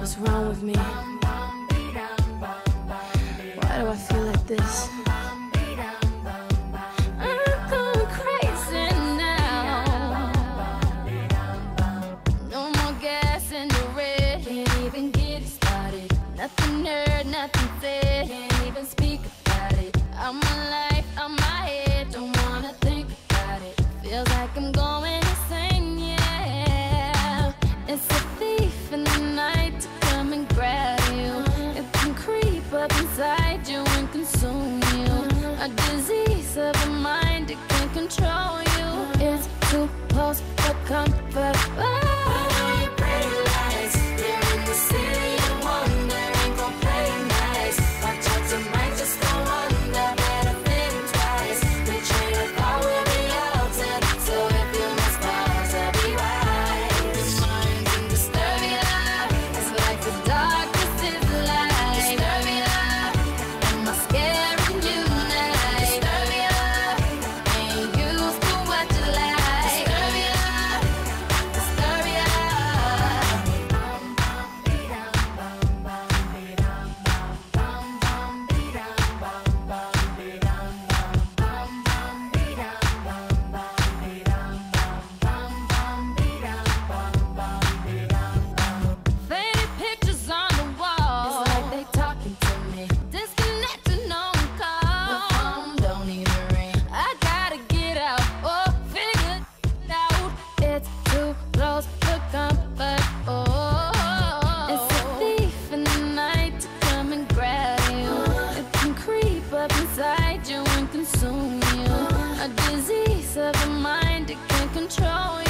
What's wrong with me? Why do I feel like this? nothing heard, nothing said. Can't even speak about it. I'm alive. consume you. A disease of the mind, that can't control you.